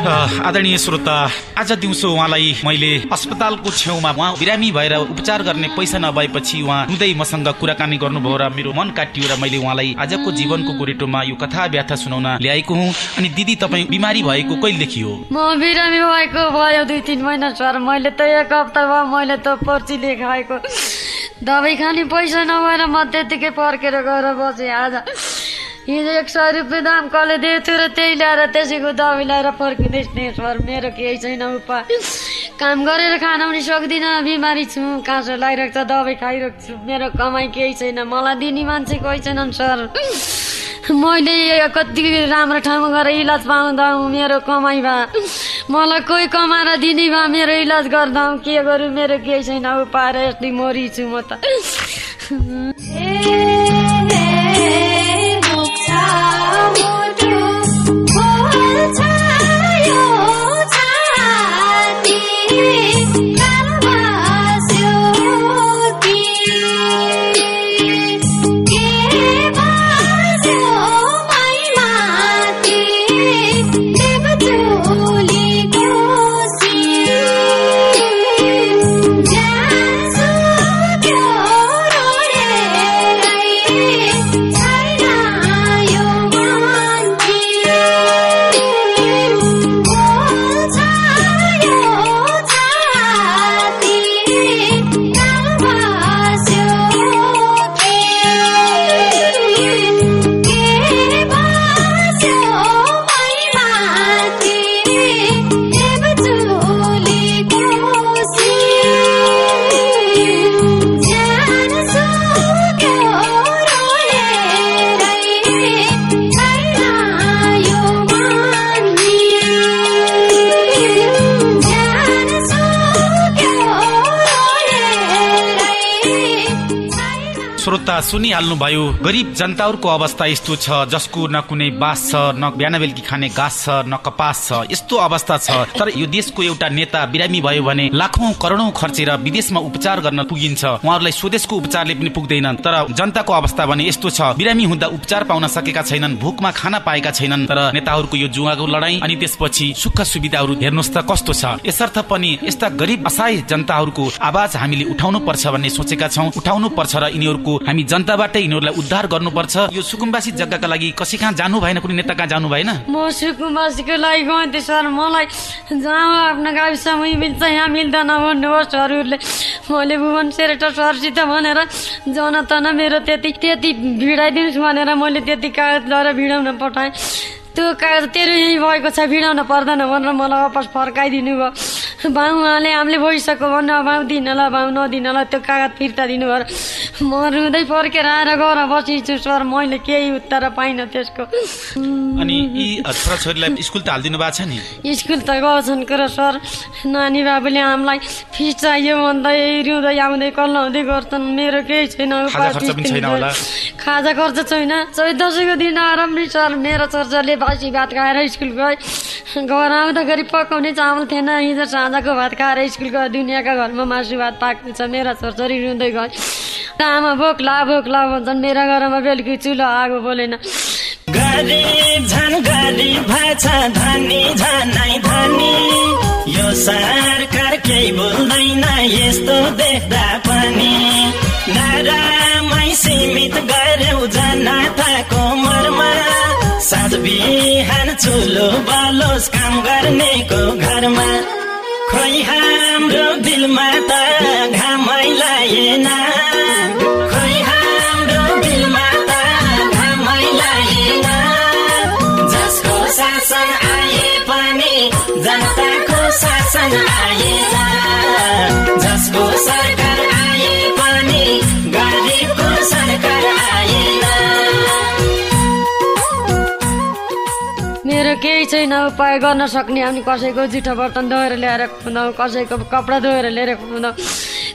आदरणीय श्रोता आज दिउँसो उहाँलाई मैले अस्पतालको छेउमा उहाँ बिरामी भएर उपचार गर्ने पैसा नभएपछि उहाँ हुँदै मसँग कुराकानी गर्नुभयो र मेरो मन काटियो र मैले उहाँलाई आजको जीवनको गोरेटोमा यो कथा व्याथा सुनाउन ल्याएको हुँ। अनि दिदी तपाईँ बिमारी भएको कहिलेदेखि हो म बिरामी भएको भयो दुई तिन महिना सर मैले त एक हप्ता भयो मैले त पर्ची लेखाएको दबाई खाने पैसा नभएर म त्यतिकै फर्केर गएर बसेँ आज। हिजो एक सय रुपियाँ दाम कसले दिएको थियो र त्यही ल्याएर त्यसैको दबाई ल्याएर फर्किँदैछ नि सर मेरो केही छैन उपाय काम गरेर खान पनि सक्दिनँ बिमारी छु काँचो लगाइरहेको छ दबाई खाइरहेको छु मेरो कमाइ केही छैन मलाई दिने मान्छे कोही छैनन् सर मैले कति राम्रो ठाउँमा गएर इलाज पाउँदा मेरो कमाइ भए मलाई कोही कमाएर दिने भए मेरो इलाज गर्दा के गरौँ मेरो केही छैन उपाएर यस्तै मरि छु म त श्रोता सुनिहाल्नुभयो गरिब जनताहरूको अवस्था यस्तो छ जसको न कुनै बास छ न बिहान बेलुकी खाने घाँस छ न कपास छ यस्तो अवस्था छ। तर यो देशको एउटा नेता बिरामी भयो भने लाखौं करोडौं खर्चेर विदेशमा उपचार गर्न पुगिन्छ। उहाँहरूलाई स्वदेशको उपचारले पनि पुग्दैनन्। तर जनताको अवस्था भने यस्तो छ बिरामी हुँदा उपचार पाउन सकेका छैनन् भोकमा खाना पाएका छैनन्। तर नेताहरूको यो जुवाको लडाई अनि त्यसपछि सुख सुविधाहरू हेर्नुहोस् त कस्तो छ। यसर्थ पनि यस्ता गरिब असहाय जनताहरूको आवाज हामीले उठाउनु पर्छ भन्ने सोचेका छौँ उठाउनु पर्छ र यिनीहरूको हामी जनताबाटै यिनीहरूलाई उद्धार गर्नुपर्छ। यो सुकुम्बासी जग्गाका लागि कसै कहाँ जानु भएन कुनै नेता कहाँ जानु भएन? म सुकुम्बासीको लागि गएँ थिएँ सर। मलाई जहाँ आफ्नो गाविसमा मिल्छ यहाँ मिल्दैन भन्नुभयो सरहरूले। मैले भुवन सेरेटर सरसित भनेर जनतन मेरो त्यति त्यति भिडाइदिनुहोस् भनेर मैले त्यति कागज लिएर भिडाउन पठाएँ। त्यो कागज तेरो यहीँ भएको छ भिडाउन पर्दैन भनेर मलाई वापस फर्काइदिनु भयो भाउ उहाँले हामीले भइसक्यो भने भाउ दिनला भाउ नदिनला त्यो कागज फिर्ता दिनुभयो। म रुँदै फर्केर आएर गएर बसिन्छु सर मैले केही उत्तर पाइनँ त्यसको। अनि यी छोराछोरीलाई स्कुल त हालिदिनु भएको छ नि? स्कुल त गएछन् कुरो सर। नानी बाबुले हामीलाई फिस चाहियो भन्दै रुँदै आउँदै कल्लाउँदै गर्छन्। मेरो केही छैन खाजा खर्च छैन चौध दसैँको दिन आरामले सर। मेरो छोरछोरले बासी भात खाएर स्कुल गए। घर आउँदाखेरि पकाउने चामल थिएन। हिजो साँझको भात खाएर स्कुल गयो दुनियाँका घरमा मासु भात पाक्नु छ मेरा छोरछोरी रुँदै गए आमा भोक्ला भोक्ला भन्छन् मेरा घरमा बेलुकी चुलो आगो बोलेन। यो सरकार केही बोल्दैन यस्तो देख्दा पनि। नरामै सीमित गर्यौ जनताको मर्मा। साँझ चुलो बलोस् काम गर्नेको घरमा। खोइ हाम्रो दिलमा त घामै लागेन खोइ हाम्रो दिलमा त घामै लागेन जसको शासन आए पनि जनताको शासन आएन। जसको सरकार केही छैन उपाय गर्न सक्ने। हामी कसैको जुठो बर्तन धोएर ल्याएर खुवाउँछौँ कसैको कपडा धोएर ल्याएर खुवाउँछौँ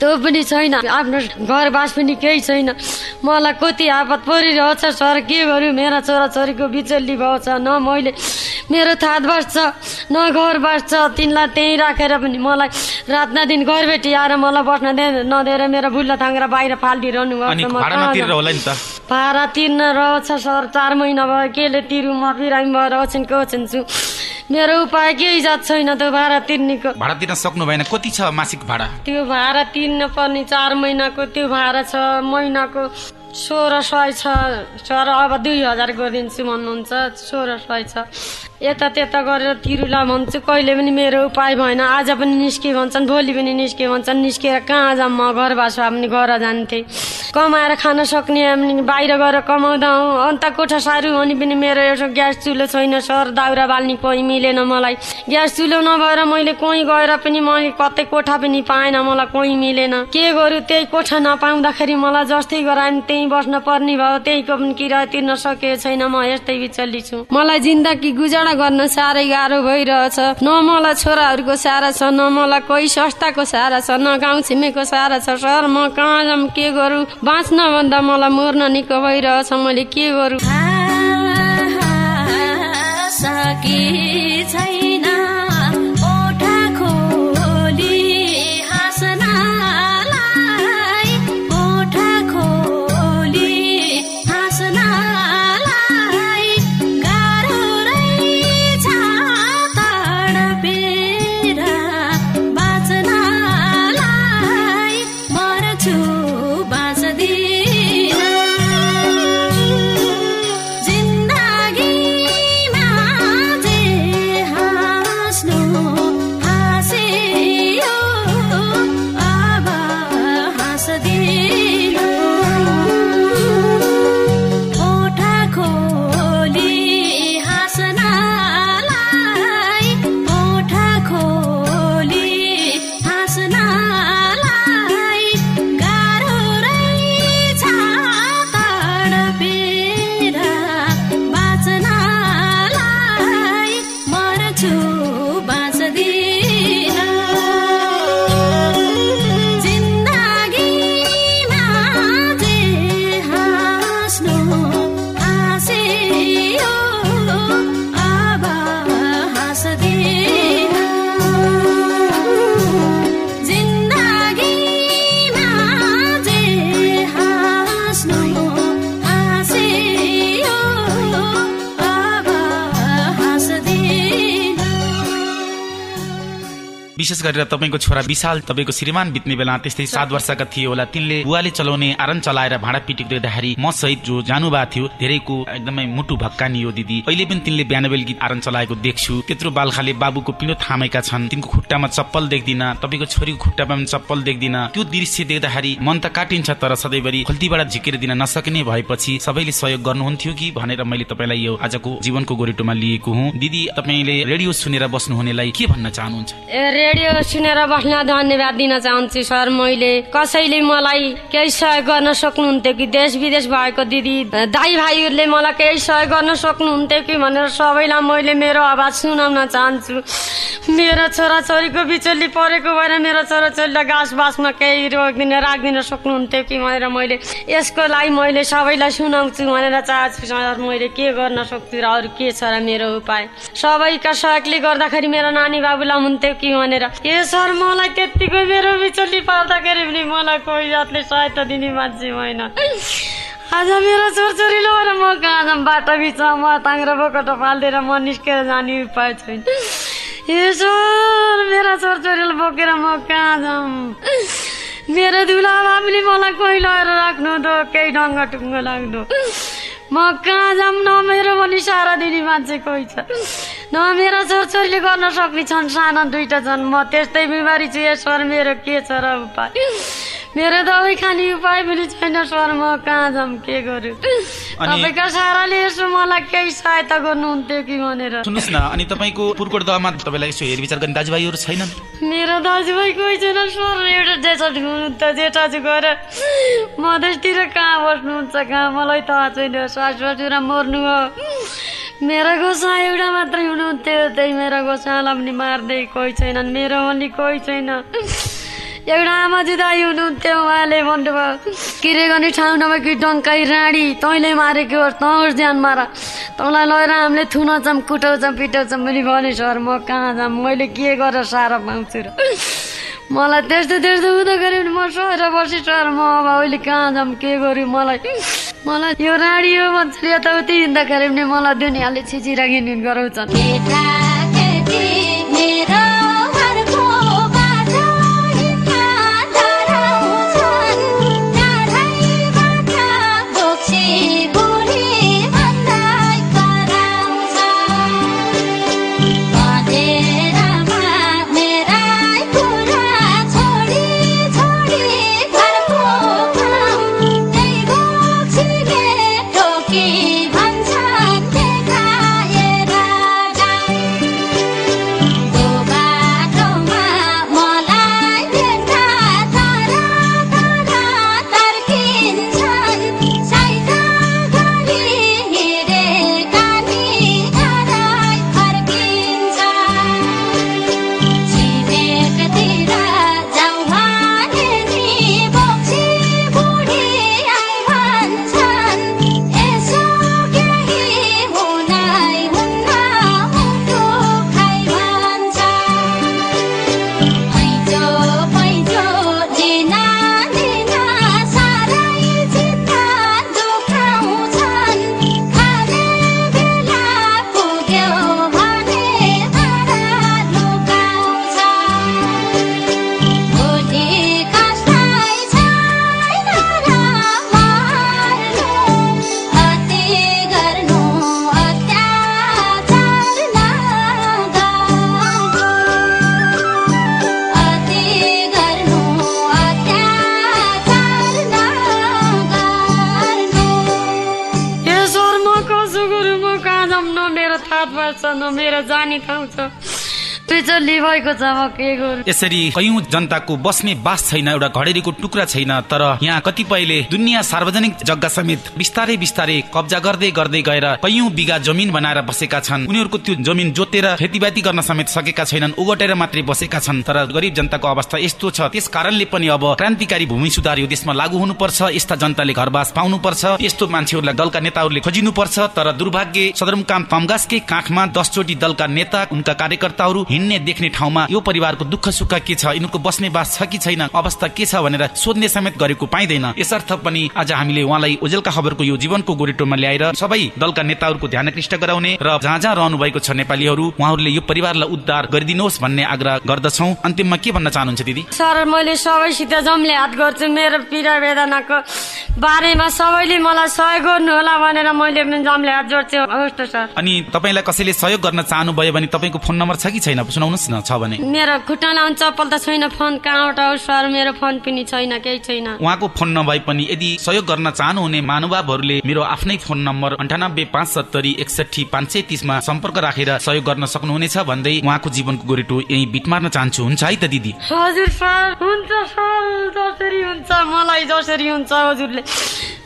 त्यो पनि छैन। आफ्नो घरबास पनि केही छैन। मलाई कति आपत परिरहेछ सर के गर्नु? मेरा छोराछोरीको बिचल्ली भएको छ न मैले। मेरो थातबास छ न घरबास छ तिनलाई त्यहीँ राखेर पनि मलाई रात न दिन घरबेटी आएर मलाई बस्न दे नदिएर मेरो बुल्ला थाङ्ग्रा बाहिर फालिदिइरहनु अनि भाडा तिर्न रहेछ सर चार महिना भयो केले तिरु म बिरामी भएर ओछिन ओछिन छु। मेरो उपाय केही जात छैन त्यो भाडा तिर्नेको। भाडा तिर्न सक्नु भएन कति छ मासिक भाडा? त्यो भाडा तिर्न पर्ने चार महिनाको त्यो भाडा छ महिनाको सोह्र सय छ। सर अब दुई हजार गरिदिन्छु भन्नुहुन्छ सोह्र सय छ। यता त्यता गरेर तिरुला भन्छु कहिले पनि मेरो उपाय भएन। आज पनि निस्के भन्छन् भोलि पनि निस्के भन्छन् निस्केर कहाँ जाऊँ म घर बासो पनि घर जान्थे। कमाएर खान सक्ने बाहिर गएर कमाउँदा अन्त कोठा साह्रो भने पनि मेरो एउटा ग्यास चुलो छैन सर। दाउरा बाल्ने कोही मिलेन मलाई। ग्यास चुलो नभएर मैले कोही गएर पनि मैले कतै कोठा पनि पाएन मलाई कोही मिलेन। के गरौँ त्यही कोठा नपाउँदाखेरि मलाई जस्तै गरायो त्यहीँ बस्न पर्ने भयो त्यहीको पनि किराया तिर्न सकेको छैन म यस्तै बिचल्ली छु। मलाई जिन्दगी गुजारा गर्न साह्रै गाह्रो भइरहेछ। न मलाई छोराहरूको सारा छ न मलाई कोही संस्थाको सारा छ न गाउँ छिमेको सारा छ। सर म कहाँ जाऊँ के गरौँ? बाँच्न भन्दा मलाई मर्न निको भइरहेछ मैले के गरौँ? विशेष गरेर तपाईँको छोरा विशाल तपाईँको श्रीमान बित्ने बेला त्यस्तै सात वर्षका थिए होला। तिनले बुवाले चलाउने आरन चलाएर भाँडा देख्दाखेरि म सहित जो जानुभएको थियो धेरैको एकदमै मुटु भक्कानियो दिदी। अहिले पनि तिनले बिहान बेलुकी आरन चलाएको देख्छु। त्यत्रो बालखाले बाबुको पिँडो थामेका छन्। तिनको खुट्टामा चप्पल देख्दिन तपाईँको छोरीको खुट्टामा पनि चप्पल देख्दिन। त्यो दृश्य देख्दाखेरि मन त काटिन्छ तर सधैँभरि खल्तीबाट झिकेर दिन नसक्ने भएपछि सबैले सहयोग गर्नुहुन्थ्यो कि भनेर मैले तपाईँलाई यो आजको जीवनको गोरेटोमा लिएको हुँ। दिदी तपाईँले रेडियो सुनेर बस्नुहुनेलाई के भन्न चाहनुहुन्छ? रेडियो सुनेर बस्न धन्यवाद दिन चाहन्छु सर मैले। कसैले मलाई केही सहयोग गर्न सक्नुहुन्थ्यो कि? देश विदेश भएको दिदी दाई भाइहरूले मलाई केही सहयोग गर्न सक्नुहुन्थ्यो कि? भनेर सबैलाई मैले मेरो आवाज सुनाउन चाहन्छु। मेरो छोराछोरीको बिचुली परेको भएर मेरो छोराछोरीलाई घाँस बाँसमा केही रोकिदिन राखिदिन सक्नुहुन्थ्यो कि भनेर मैले यसको लागि मैले सबैलाई सुनाउँछु भनेर चाहन्छु सर मैले के गर्न सक्छु र अरू के छ र मेरो उपाय? सबैका सहयोगले गर्दाखेरि मेरो नानी बाबुलाई हुन्थ्यो कि भनेर। ए सर मलाई त्यत्तिको मेरो बिचुली पार्दाखेरि पनि मलाई कोही जातले सहायता दिने मान्छे होइन। आज मेरो छोरछोरी लगेर म कहाँ बाटो बिचमा म ताङ्रो बोकट पालिदिएर म निस्केर जाने उपाय छैन। सर मेरा छोरछोरीलाई बोकेर म कहाँ जाऊँ? मेरो दुला बाबुले मलाई कोही लगेर राख्नु दो केही ढङ्ग टुङ्गो लाग्नु। म कहाँ जाऊँ? न मेरो पनि सारा दिने मान्छे कोही छ। न मेरो छोरछोरीले गर्न सक्ने छन् सानो दुइटा छन्। म त्यस्तै बिमारी छु सर मेरो के छ र उपाय? मेरो दबाई खाने उपाय पनि छैन सर म कहाँ जाऊँ के गरौँ तपाईँका साराले यसो मलाई केही सहायता गर्नुहुन्थ्यो कि भनेर सुन्नुहोस् न अनि तपाईँको पुर्कोट दहमा तपाईँलाई यसो हेरविचार गर्ने दाजुभाइहरू छैनन्? मेरो दाजुभाइ कोही छैन सर एउटा जेठा हुनुहुन्छ जेठाजु गएर मधेसतिर कहाँ बस्नुहुन्छ कहाँ? मलाई थाहा छैन सास ससुरा मर्नु हो। मेरो गोसा एउटा मात्रै हुनुहुन्थ्यो त्यही मेरो गोसालाई पनि मार्दै कोही छैनन् मेरो पनि कोही छैन। एउटा आमा जुदाई हुनुहुन्थ्यो उहाँले भन्नुभयो किरे गर्ने ठाउँ नभए कि डङ्काई राडी तैँले मारेको तँ ज्यान मार। तँलाई लगेर हामीले थुनाउँछौँ कुटाउँछौँ पिटाउँछौँ पनि भने सर म कहाँ जाऊँ मैले के गरेर साह्रो पाउँछु र? मलाई त्यस्तो त्यस्तो हुँदा गऱ्यो भने म सहेर बसेँ सर म अब अहिले कहाँ जाऊँ के गर्यो मलाई? मलाई यो राडी हो भन्छ यताउति हिँड्दाखेरि पनि मलाई दुनियाँले छिचिराखिने गराउँछन्। अपराध गर्छ मेरो जाने ठाउँ यसरी कैयौं जनताको बस्ने बास छैन एउटा घडेरीको टुक्रा छैन तर यहाँ कतिपयले दुनियाँ सार्वजनिक जग्गा समेत बिस्तारै बिस्तारै कब्जा गर्दै गर्दै गएर कैयौं बिघा जमिन बनाएर बसेका छन्। उनीहरूको त्यो जमिन जोतेर खेतीपाती गर्न समेत सकेका छैनन् ओगटेर मात्रै बसेका छन्। तर गरिब जनताको अवस्था यस्तो छ त्यस कारणले पनि अब क्रान्तिकारी भूमि सुधार यो देशमा लागू हुनुपर्छ यस्ता जनताले घरबास पाउनुपर्छ यस्तो मान्छेहरूलाई दलका नेताहरूले खोजिनुपर्छ। तर दुर्भाग्य सदरमुकाम तमगासकै काखमा दसचोटि दलका नेता उनका कार्यकर्ताहरू हिँड्ने देख्ने ठाउँमा यो परिवारको दुःख सुख के छ यिनीहरूको बस्ने बास छ कि छैन अवस्था के छ भनेर सोध्ने समेत गरेको पाइँदैन। यसर्थ पनि आज हामीले उहाँलाई ओजेलका खबरको यो जीवनको गोरेटोमा ल्याएर सबै दलका नेताहरूको ध्यान आकृष्ट गराउने र जहाँ जहाँ रहनु भएको छ नेपालीहरू उहाँहरूले यो परिवारलाई उद्धार गरिदिनुहोस् भन्ने आग्रह गर्दछौ। अन्तिममा के भन्न चाहनुहुन्छ दिदी? सर मैले सबैसित जम्ले हात गर्छु। मेरो पीडा वेदनाको बारेमा सबैले मलाई सहयोग गर्नु होला भनेर मैले पनि जम्ले हात जोड्छु हवस् सर। अनि तपाईँलाई कसैले सहयोग गर्न चाहनुभयो भने तपाईँको फोन नम्बर छ कि छैन? सुनाउनुहोस् न छ भने। मेरो खुट्टामा चप्पल त छैन फोन कहाँबाट आऊ सर? मेरो फोन पनि छैन केही छैन। उहाँको फोन नभए पनि यदि सहयोग गर्न चाहनुहुने महानुभावहरूले मेरो आफ्नै फोन नम्बर अन्ठानब्बे पाँच सत्तरी एकसठी पाँच सय तिसमा सम्पर्क राखेर सहयोग गर्न सक्नुहुनेछ भन्दै उहाँको जीवनको गोरेटो यही बिट मार्न चाहन्छु। हुन्छ है त दिदी? हजुर सर हुन्छ सर मलाई जसरी हुन्छ हजुरले।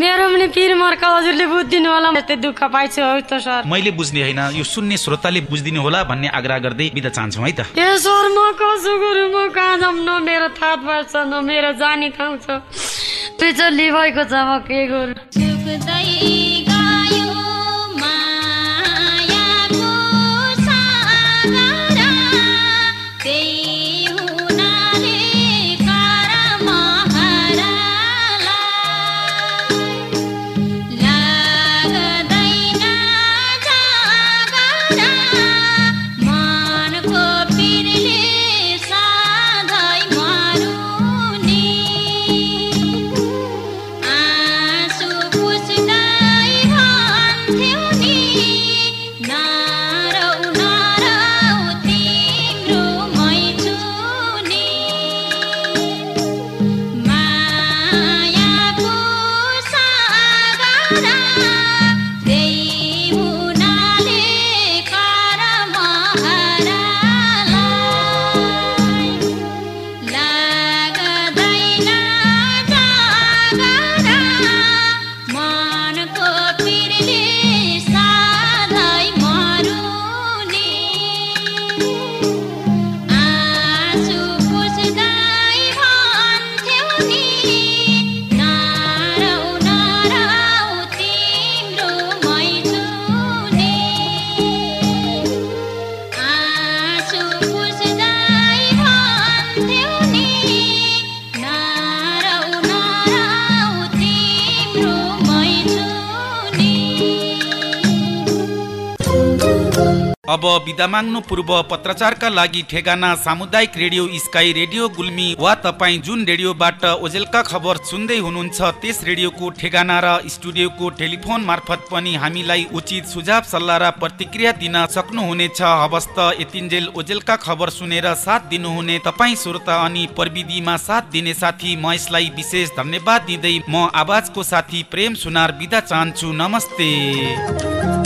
मेरो पनि पिर मर्क हजुरले बुझिदिनु होला। यस्तै दुःख पाइछु हवस् त सर। मैले बुझ्ने होइन यो सुन्ने श्रोताले बुझिदिनु होला भन्ने आग्रह गर्दै बिदा चाहन्छौँ है त। ए सर म कसो गरौँ? म कहाँ जाऊँ? न मेरो थाहा भएको छ न मेरो जाने ठाउँ छ। बिचल्ली भएको छ म के गर्नु अब बिदा माग्नु पूर्व पत्रचारका लागि ठेगाना सामुदायिक रेडियो स्काई रेडियो गुल्मी वा तपाईँ जुन रेडियोबाट ओजेलका खबर सुन्दै हुनुहुन्छ त्यस रेडियोको ठेगाना र स्टुडियोको टेलिफोन मार्फत पनि हामीलाई उचित सुझाव सल्लाह र प्रतिक्रिया दिन सक्नुहुनेछ। हवस् त यतिन्जेल ओजेलका खबर सुनेर साथ दिनुहुने तपाईँ श्रोता अनि प्रविधिमा साथ दिने साथी महेशलाई विशेष धन्यवाद दिँदै म आवाजको साथी प्रेम सुनार बिदा चाहन्छु। नमस्ते।